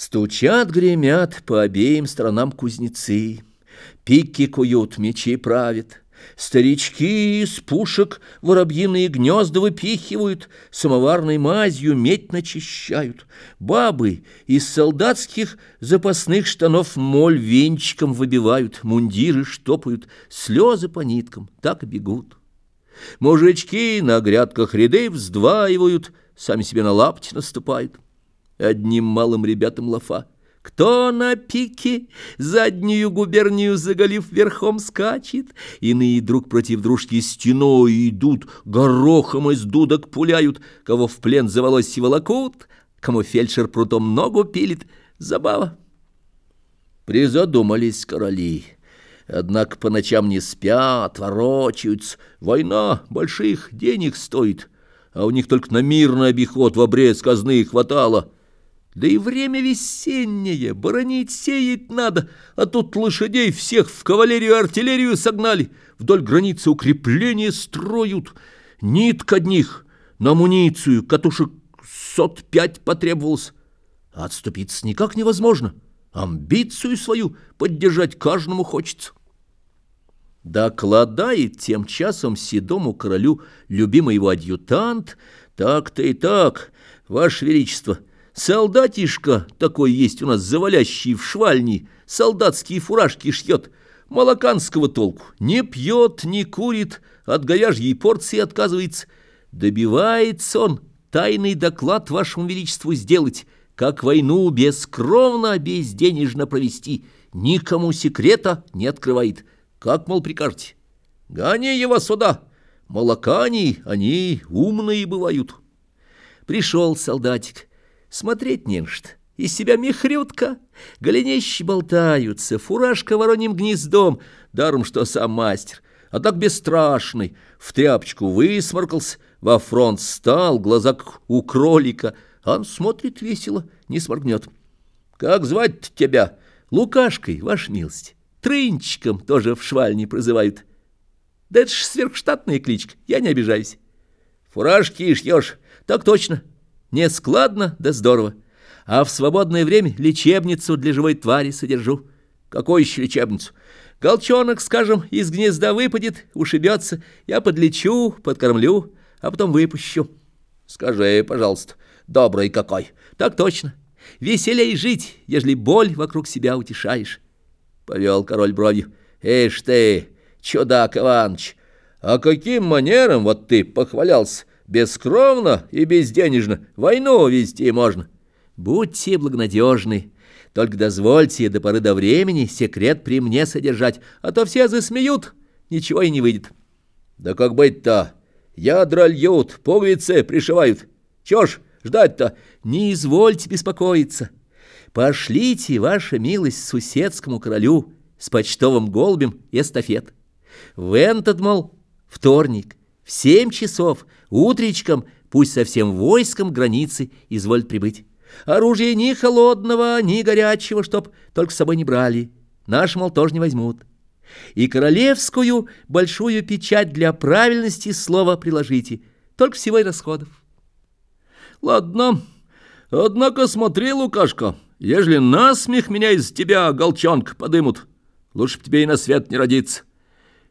Стучат, гремят по обеим сторонам кузнецы, Пики куют, мечи правят. Старички из пушек воробьиные гнезда выпихивают, Самоварной мазью медь начищают. Бабы из солдатских запасных штанов моль венчиком выбивают, Мундиры штопают, слезы по ниткам так бегут. Мужички на грядках ряды вздваивают, Сами себе на лапти наступают одним малым ребятам лафа. Кто на пике заднюю губернию заголив верхом скачет, Иные друг против дружки стеной идут, горохом из дудок пуляют, Кого в плен за волосы волокут, кому фельдшер прутом ногу пилит. Забава. Призадумались короли. Однако по ночам не спят, ворочаются. Война больших денег стоит, а у них только на мирный обиход в обрез казны хватало — да и время весеннее, боронить сеять надо, а тут лошадей всех в кавалерию и артиллерию согнали, вдоль границы укрепления строят. Нитка одних на амуницию катушек сот пять потребовалось. А отступиться никак невозможно. Амбицию свою поддержать каждому хочется. Докладает тем часом седому королю любимый его адъютант, так-то и так, ваше величество — Солдатишка такой есть у нас, завалящий в швальни, солдатские фуражки шьет, молоканского толку, не пьет, не курит, от говяжьей порции отказывается. Добивается он тайный доклад вашему величеству сделать, как войну бескровно, безденежно провести, никому секрета не открывает. Как, мол, прикажете? Гони его сюда, молокане, они умные бывают. Пришел солдатик, Смотреть не что. Из себя мехрютка, голенищи болтаются, фуражка вороньим гнездом, даром, что сам мастер. А так бесстрашный, в тряпочку высморкался, во фронт стал, глаза как у кролика. Он смотрит весело, не сморгнет. «Как звать тебя?» «Лукашкой, ваша милость. Трынчиком тоже в швальне прозывают. Да это ж сверхштатная кличка, я не обижаюсь». «Фуражки шьешь?» «Так точно». Не складно, да здорово. А в свободное время лечебницу для живой твари содержу. Какую еще лечебницу? Голчонок, скажем, из гнезда выпадет, ушибется. Я подлечу, подкормлю, а потом выпущу. Скажи, пожалуйста, добрый какой. Так точно. Веселей жить, ежели боль вокруг себя утешаешь. Повел король бровью. Эш ты, чудак Иваныч, а каким манером вот ты похвалялся? Бескровно и безденежно войну вести можно. Будьте благонадежны, только дозвольте до поры до времени секрет при мне содержать, а то все засмеют, ничего и не выйдет. Да как быть-то? Ядра льют, пуговицы пришивают. Чё ж ждать-то? Не извольте беспокоиться. Пошлите, ваша милость, суседскому королю с почтовым голубем эстафет. В этот, мол, вторник, в семь часов утречком пусть со всем войском границы изволит прибыть. Оружие ни холодного, ни горячего, чтоб только с собой не брали. Наш, мол, тоже не возьмут. И королевскую большую печать для правильности слова приложите, только всего и расходов. Ладно, однако смотри, Лукашка, ежели насмех меня из тебя, голчонка, подымут, лучше б тебе и на свет не родиться.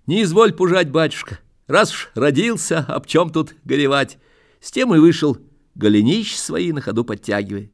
Не изволь пужать, батюшка. Раз уж родился, об чем тут горевать? С тем и вышел, голенищ свои на ходу подтягивая.